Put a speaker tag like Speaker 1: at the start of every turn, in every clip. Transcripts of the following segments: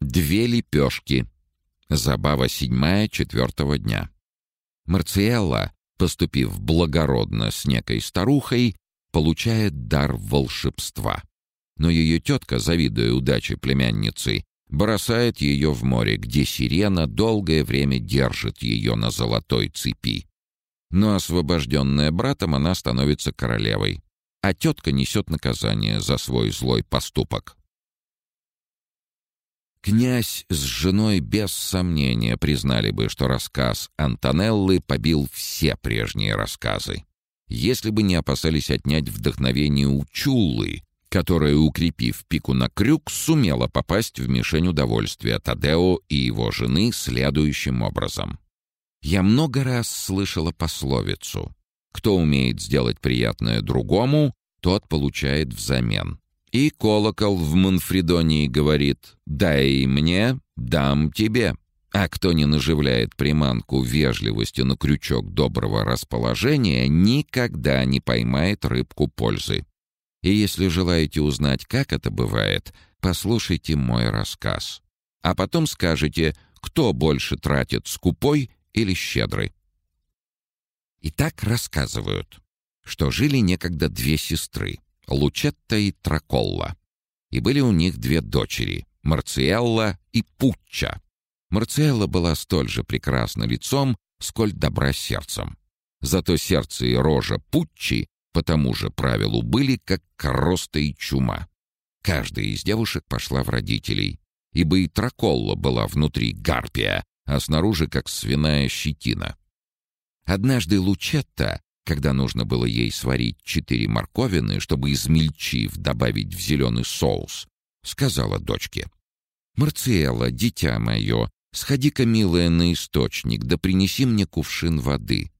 Speaker 1: Две лепешки. Забава седьмая четвертого дня. Марциэлла, поступив благородно с некой старухой, получает дар волшебства. Но ее тетка, завидуя удаче племянницы, бросает ее в море, где сирена долгое время держит ее на золотой цепи. Но освобожденная братом, она становится королевой, а тетка несет наказание за свой злой поступок. Князь с женой без сомнения признали бы, что рассказ Антонеллы побил все прежние рассказы. Если бы не опасались отнять вдохновение у Чуллы, которая, укрепив пику на крюк, сумела попасть в мишень удовольствия Тадео и его жены следующим образом. Я много раз слышала пословицу «Кто умеет сделать приятное другому, тот получает взамен». И колокол в Манфредонии говорит «Дай мне, дам тебе». А кто не наживляет приманку вежливостью на крючок доброго расположения, никогда не поймает рыбку пользы. И если желаете узнать, как это бывает, послушайте мой рассказ. А потом скажете, кто больше тратит, скупой или щедрый. Итак, рассказывают, что жили некогда две сестры. Лучетта и Траколла. И были у них две дочери — Марциэлла и Пучча. Марциэлла была столь же прекрасна лицом, сколь добра сердцем. Зато сердце и рожа Пуччи по тому же правилу были, как короста и чума. Каждая из девушек пошла в родителей, ибо и Траколла была внутри гарпия, а снаружи как свиная щетина. Однажды Лучетта когда нужно было ей сварить четыре морковины, чтобы, измельчив, добавить в зеленый соус, сказала дочке. «Марциэла, дитя мое, сходи-ка, милая, на источник, да принеси мне кувшин воды».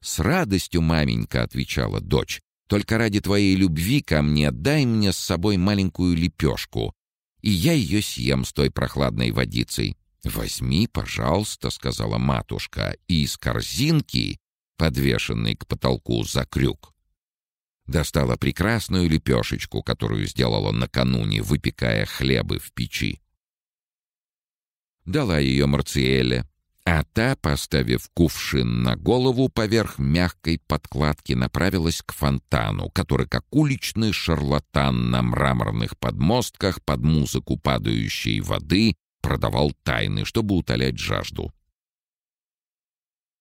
Speaker 1: «С радостью, маменька», — отвечала дочь, «только ради твоей любви ко мне дай мне с собой маленькую лепешку, и я ее съем с той прохладной водицей». «Возьми, пожалуйста», — сказала матушка, — «и из корзинки подвешенный к потолку за крюк. Достала прекрасную лепешечку, которую сделала накануне, выпекая хлебы в печи. Дала ее Марциэле, а та, поставив кувшин на голову поверх мягкой подкладки, направилась к фонтану, который, как уличный шарлатан на мраморных подмостках под музыку падающей воды, продавал тайны, чтобы утолять жажду.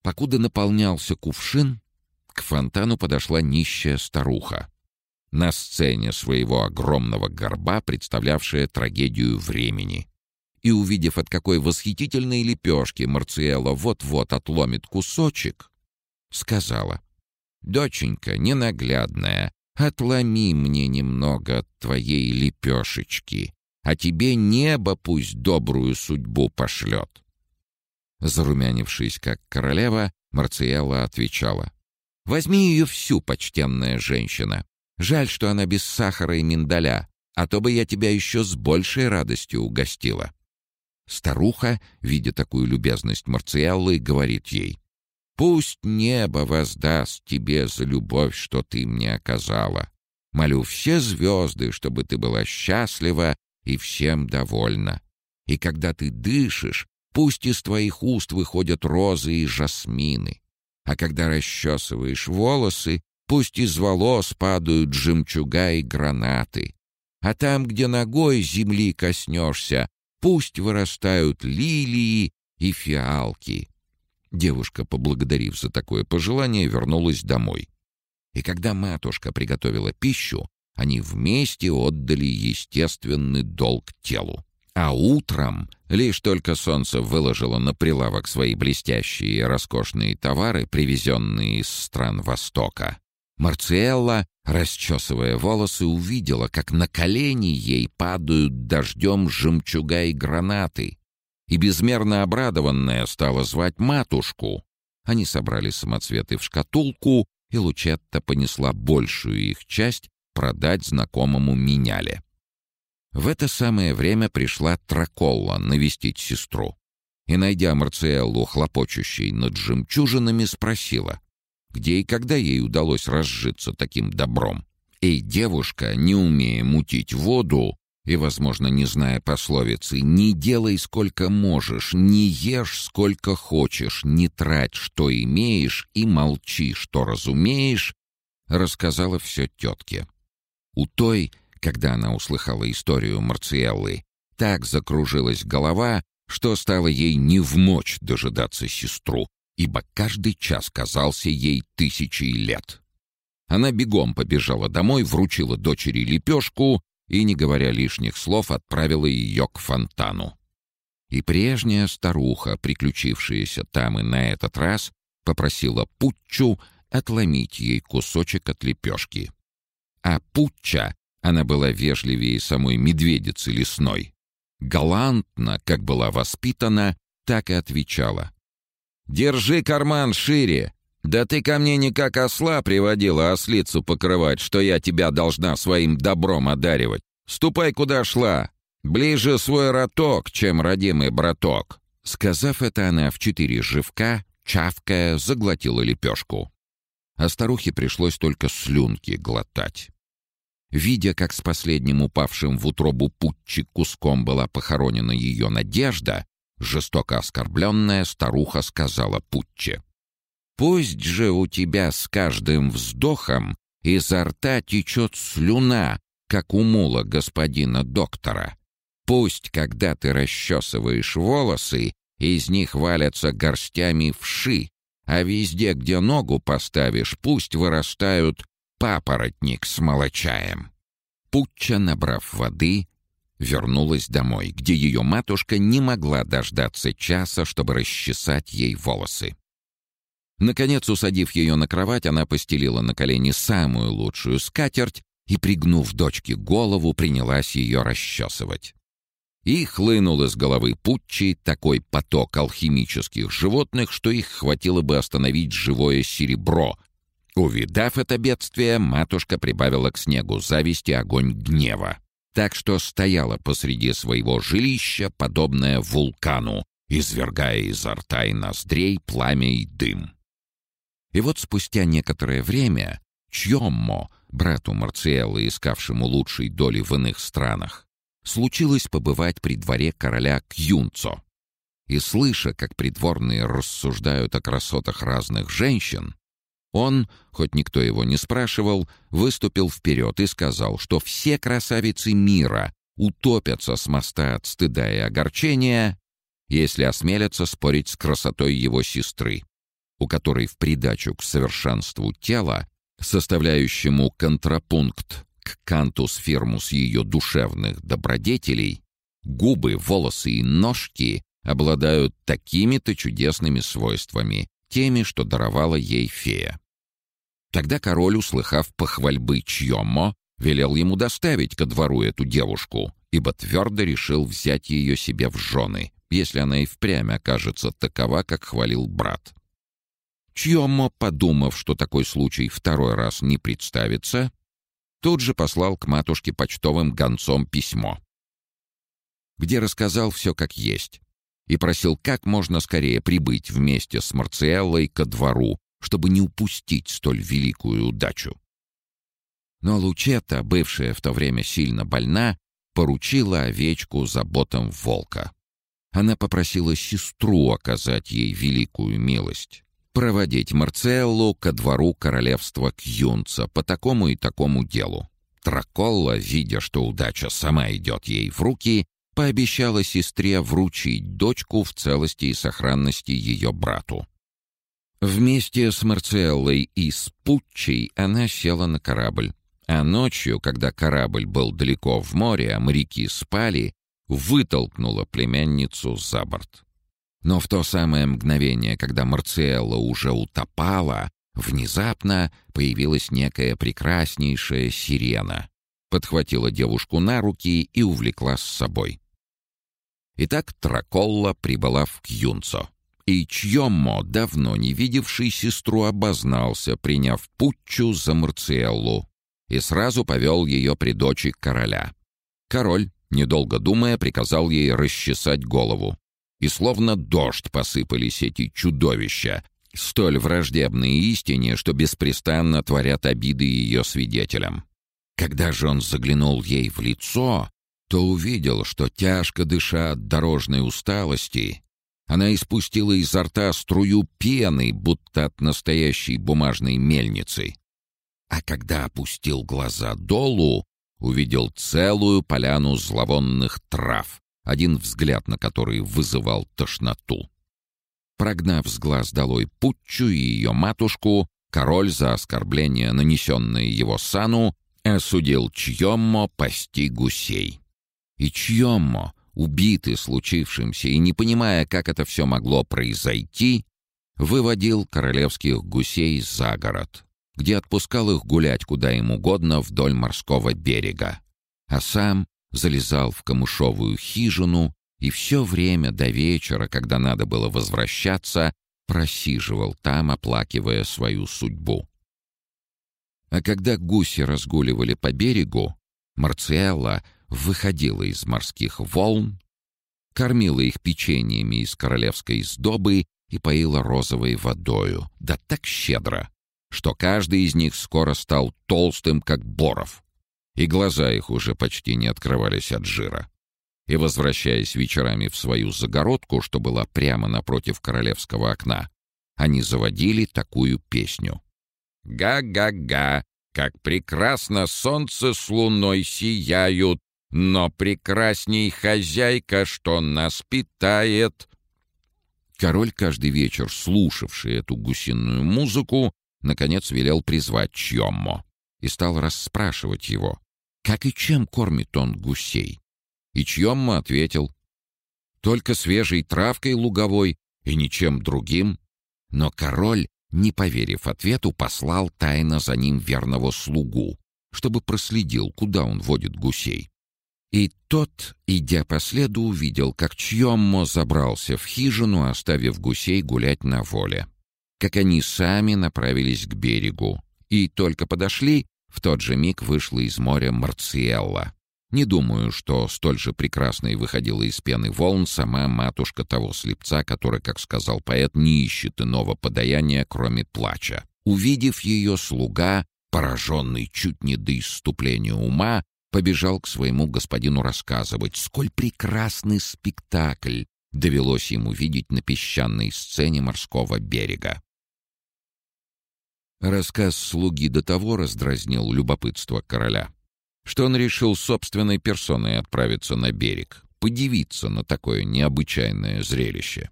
Speaker 1: Покуда наполнялся кувшин, к фонтану подошла нищая старуха. На сцене своего огромного горба, представлявшая трагедию времени. И, увидев, от какой восхитительной лепешки Марциэла вот-вот отломит кусочек, сказала, «Доченька, ненаглядная, отломи мне немного от твоей лепешечки, а тебе небо пусть добрую судьбу пошлет». Зарумянившись, как королева, Марциэлла отвечала. «Возьми ее всю, почтенная женщина. Жаль, что она без сахара и миндаля, а то бы я тебя еще с большей радостью угостила». Старуха, видя такую любезность Марциэллы, говорит ей. «Пусть небо воздаст тебе за любовь, что ты мне оказала. Молю все звезды, чтобы ты была счастлива и всем довольна. И когда ты дышишь, Пусть из твоих уст выходят розы и жасмины. А когда расчесываешь волосы, пусть из волос падают жемчуга и гранаты. А там, где ногой земли коснешься, пусть вырастают лилии и фиалки. Девушка, поблагодарив за такое пожелание, вернулась домой. И когда матушка приготовила пищу, они вместе отдали естественный долг телу. А утром, лишь только солнце выложило на прилавок свои блестящие и роскошные товары, привезенные из стран Востока, Марциэлла, расчесывая волосы, увидела, как на колени ей падают дождем жемчуга и гранаты, и безмерно обрадованная стала звать матушку. Они собрали самоцветы в шкатулку, и Лучетта понесла большую их часть продать знакомому меняле. В это самое время пришла Траколла навестить сестру. И, найдя Марциэллу, хлопочущей над жемчужинами, спросила, где и когда ей удалось разжиться таким добром. И девушка, не умея мутить воду и, возможно, не зная пословицы, «Не делай сколько можешь, не ешь сколько хочешь, не трать, что имеешь, и молчи, что разумеешь», рассказала все тетке. У той, когда она услыхала историю Марциэллы, так закружилась голова, что стало ей не в мочь дожидаться сестру, ибо каждый час казался ей тысячей лет. Она бегом побежала домой, вручила дочери лепешку и, не говоря лишних слов, отправила ее к фонтану. И прежняя старуха, приключившаяся там и на этот раз, попросила Путчу отломить ей кусочек от лепешки. А Путча, она была вежливее самой медведицы лесной, галантно, как была воспитана, так и отвечала. «Держи карман шире, да ты ко мне не как осла приводила ослицу покрывать, что я тебя должна своим добром одаривать. Ступай, куда шла. Ближе свой роток, чем родимый браток». Сказав это, она в четыре живка, чавкая, заглотила лепешку. А старухе пришлось только слюнки глотать. Видя, как с последним упавшим в утробу Путчи куском была похоронена ее надежда, жестоко оскорбленная старуха сказала Путче. Пусть же у тебя с каждым вздохом изо рта течет слюна, как у мула господина доктора. Пусть, когда ты расчесываешь волосы, из них валятся горстями вши, а везде, где ногу поставишь, пусть вырастают папоротник с молочаем. Путча, набрав воды, вернулась домой, где ее матушка не могла дождаться часа, чтобы расчесать ей волосы. Наконец, усадив ее на кровать, она постелила на колени самую лучшую скатерть и, пригнув дочке голову, принялась ее расчесывать. И хлынул из головы Путчи такой поток алхимических животных, что их хватило бы остановить живое серебро. Увидав это бедствие, матушка прибавила к снегу зависти огонь гнева. Так что стояла посреди своего жилища, подобная вулкану, извергая изо рта и ноздрей пламя и дым. И вот спустя некоторое время Чьоммо, брату Марциэллы, искавшему лучшей доли в иных странах, случилось побывать при дворе короля Кьюнцо. И слыша, как придворные рассуждают о красотах разных женщин, он, хоть никто его не спрашивал, выступил вперед и сказал, что все красавицы мира утопятся с моста от стыда и огорчения, если осмелятся спорить с красотой его сестры у которой в придачу к совершенству тела, составляющему контрапункт к канту сфермус ее душевных добродетелей, губы, волосы и ножки обладают такими-то чудесными свойствами, теми, что даровала ей фея. Тогда король, услыхав похвальбы Чьомо, велел ему доставить ко двору эту девушку, ибо твердо решил взять ее себе в жены, если она и впрямь окажется такова, как хвалил брат. Чьомо, подумав, что такой случай второй раз не представится, тут же послал к матушке почтовым гонцом письмо, где рассказал все как есть и просил как можно скорее прибыть вместе с Марциэллой ко двору, чтобы не упустить столь великую удачу. Но Лучета, бывшая в то время сильно больна, поручила овечку заботам волка. Она попросила сестру оказать ей великую милость проводить Марцеллу ко двору королевства Кьюнца по такому и такому делу. Траколла, видя, что удача сама идет ей в руки, пообещала сестре вручить дочку в целости и сохранности ее брату. Вместе с Марцеллой и с Путчей она села на корабль, а ночью, когда корабль был далеко в море, а моряки спали, вытолкнула племянницу за борт. Но в то самое мгновение, когда Марциэлла уже утопала, внезапно появилась некая прекраснейшая сирена, подхватила девушку на руки и увлекла с собой. Итак, Траколла прибыла в Кьюнцо, и Чьоммо, давно не видевший сестру, обознался, приняв Путчу за Марциэллу, и сразу повел ее при дочи короля. Король, Недолго думая, приказал ей расчесать голову. И словно дождь посыпались эти чудовища, столь враждебные истине, что беспрестанно творят обиды ее свидетелям. Когда же он заглянул ей в лицо, то увидел, что, тяжко дыша от дорожной усталости, она испустила изо рта струю пены, будто от настоящей бумажной мельницы. А когда опустил глаза долу, увидел целую поляну зловонных трав, один взгляд на который вызывал тошноту. Прогнав с глаз долой Путчу и ее матушку, король за оскорбление, нанесенное его сану, осудил Чьоммо пасти гусей. И Чьоммо, убитый случившимся и не понимая, как это все могло произойти, выводил королевских гусей за город, где отпускал их гулять куда им угодно вдоль морского берега, а сам залезал в камышовую хижину и все время до вечера, когда надо было возвращаться, просиживал там, оплакивая свою судьбу. А когда гуси разгуливали по берегу, Марциэлла выходила из морских волн, кормила их печеньями из королевской сдобы и поила розовой водою, да так щедро, что каждый из них скоро стал толстым, как боров, и глаза их уже почти не открывались от жира. И, возвращаясь вечерами в свою загородку, что была прямо напротив королевского окна, они заводили такую песню. «Га-га-га, как прекрасно солнце с луной сияют, но прекрасней хозяйка, что нас питает». Король, каждый вечер слушавший эту гусиную музыку, наконец велел призвать Чьоммо и стал расспрашивать его, как и чем кормит он гусей. И Чьоммо ответил, «Только свежей травкой луговой и ничем другим». Но король, не поверив ответу, послал тайно за ним верного слугу, чтобы проследил, куда он водит гусей. И тот, идя по следу, увидел, как Чьоммо забрался в хижину, оставив гусей гулять на воле. Как они сами направились к берегу. И только подошли, в тот же миг вышла из моря Марциэлла. Не думаю, что столь же прекрасной выходила из пены волн сама матушка того слепца, который, как сказал поэт, не ищет иного подаяния, кроме плача. Увидев ее, слуга, пораженный чуть не до исступления ума, побежал к своему господину рассказывать, сколь прекрасный спектакль довелось ему видеть на песчаной сцене морского берега. Рассказ слуги до того раздразнил любопытство короля, что он решил собственной персоной отправиться на берег, подивиться на такое необычайное зрелище.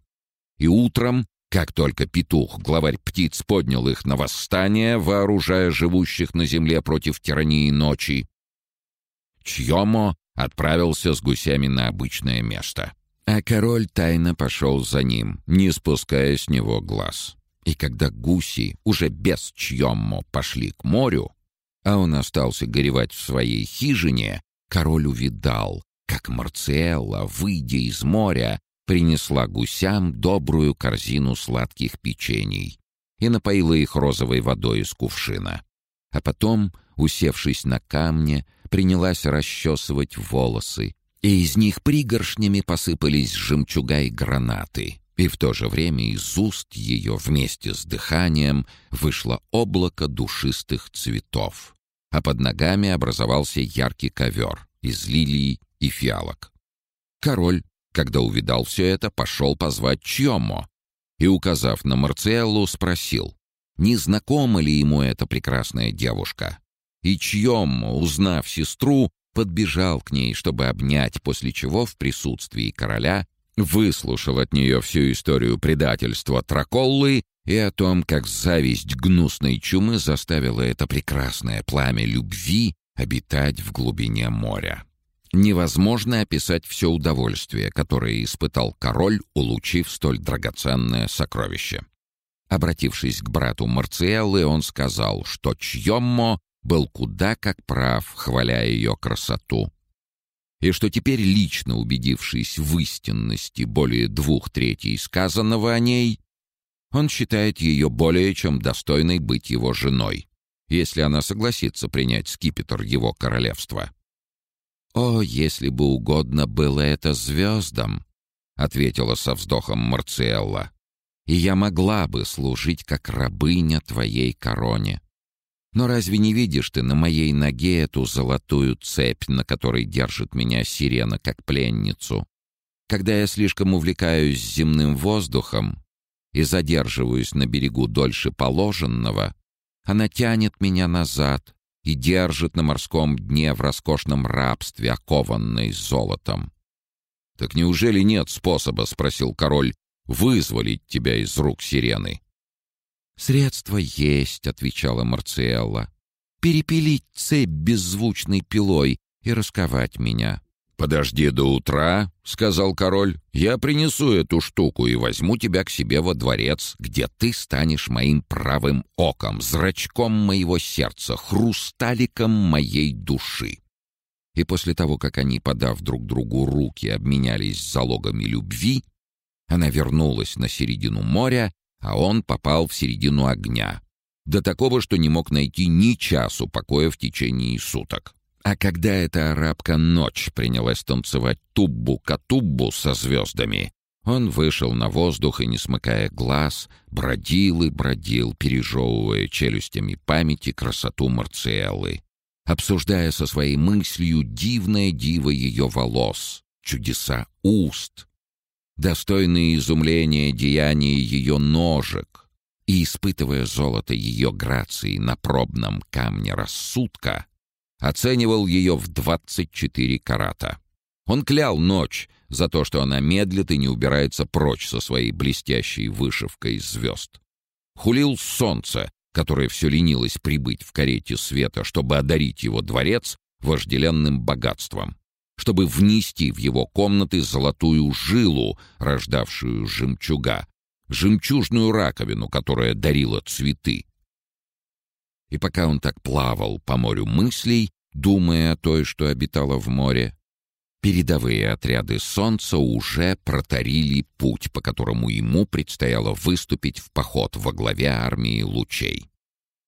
Speaker 1: И утром, как только петух, главарь птиц, поднял их на восстание, вооружая живущих на земле против тирании ночи, Чьомо отправился с гусями на обычное место. А король тайно пошел за ним, не спуская с него глаз. И когда гуси, уже без Чьомо, пошли к морю, а он остался горевать в своей хижине, король увидал, как Марциэлла, выйдя из моря, принесла гусям добрую корзину сладких печений и напоила их розовой водой из кувшина. А потом, усевшись на камне, принялась расчесывать волосы, и из них пригоршнями посыпались жемчуга и гранаты. И в то же время из уст ее вместе с дыханием вышло облако душистых цветов, а под ногами образовался яркий ковер из лилий и фиалок. Король, когда увидал все это, пошел позвать Чьомо и, указав на Марциэллу, спросил, не знакома ли ему эта прекрасная девушка и чьем, узнав сестру, подбежал к ней, чтобы обнять, после чего в присутствии короля выслушал от нее всю историю предательства Траколлы и о том, как зависть гнусной чумы заставила это прекрасное пламя любви обитать в глубине моря. Невозможно описать все удовольствие, которое испытал король, улучив столь драгоценное сокровище. Обратившись к брату Марциэллы, он сказал, что Чьоммо был куда как прав, хваля ее красоту. И что теперь, лично убедившись в истинности более двух третей сказанного о ней, он считает ее более чем достойной быть его женой, если она согласится принять скипетр его королевства. «О, если бы угодно было это звездам!» — ответила со вздохом Марциэлла. «И я могла бы служить как рабыня твоей короне. Но разве не видишь ты на моей ноге эту золотую цепь, на которой держит меня сирена как пленницу? Когда я слишком увлекаюсь земным воздухом и задерживаюсь на берегу дольше положенного, она тянет меня назад и держит на морском дне в роскошном рабстве, окованной золотом. «Так неужели нет способа, — спросил король, — вызволить тебя из рук сирены?» «Средство есть», — отвечала Марциэлла. «Перепилить цепь беззвучной пилой и расковать меня». «Подожди до утра», — сказал король. «Я принесу эту штуку и возьму тебя к себе во дворец, где ты станешь моим правым оком, зрачком моего сердца, хрусталиком моей души». И после того, как они, подав друг другу руки, обменялись залогами любви, она вернулась на середину моря, а он попал в середину огня. До такого, что не мог найти ни часу покоя в течение суток. А когда эта арабка ночь принялась танцевать туббу-катуббу со звездами, он вышел на воздух и, не смыкая глаз, бродил и бродил, пережевывая челюстями памяти красоту Марциэллы, обсуждая со своей мыслью дивное диво ее волос, чудеса уст, достойные изумления деяния ее ножек, и, испытывая золото ее грации на пробном камне рассудка, оценивал ее в 24 карата. Он клял ночь за то, что она медлит и не убирается прочь со своей блестящей вышивкой звезд. Хулил солнце, которое все ленилось прибыть в карете света, чтобы одарить его дворец вожделенным богатством, чтобы внести в его комнаты золотую жилу, рождавшую жемчуга, жемчужную раковину, которая дарила цветы, и пока он так плавал по морю мыслей, думая о той, что обитала в море, передовые отряды солнца уже протарили путь, по которому ему предстояло выступить в поход во главе армии лучей.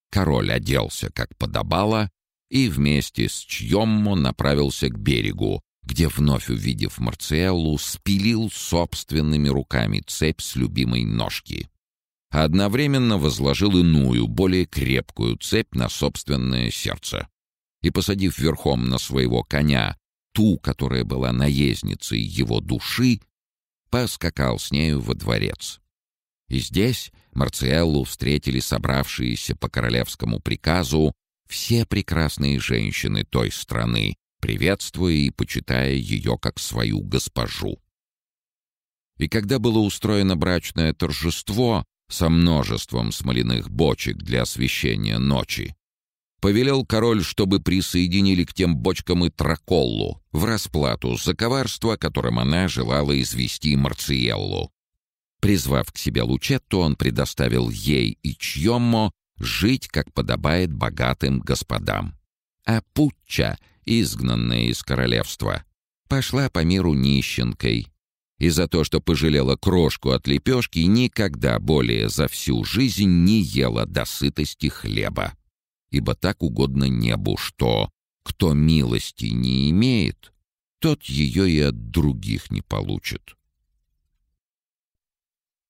Speaker 1: Король оделся, как подобало, и вместе с Чьоммо направился к берегу, где, вновь увидев Марциэллу, спилил собственными руками цепь с любимой ножки одновременно возложил иную, более крепкую цепь на собственное сердце. И, посадив верхом на своего коня ту, которая была наездницей его души, поскакал с нею во дворец. И здесь Марциэллу встретили собравшиеся по королевскому приказу все прекрасные женщины той страны, приветствуя и почитая ее как свою госпожу. И когда было устроено брачное торжество, со множеством смоляных бочек для освещения ночи. Повелел король, чтобы присоединили к тем бочкам и Траколлу в расплату за коварство, которым она желала извести Марциеллу. Призвав к себе Лучетту, он предоставил ей и Чьоммо жить, как подобает богатым господам. А Путча, изгнанная из королевства, пошла по миру нищенкой, и за то, что пожалела крошку от лепешки, никогда более за всю жизнь не ела до сытости хлеба. Ибо так угодно небу, что кто милости не имеет, тот ее и от других не получит.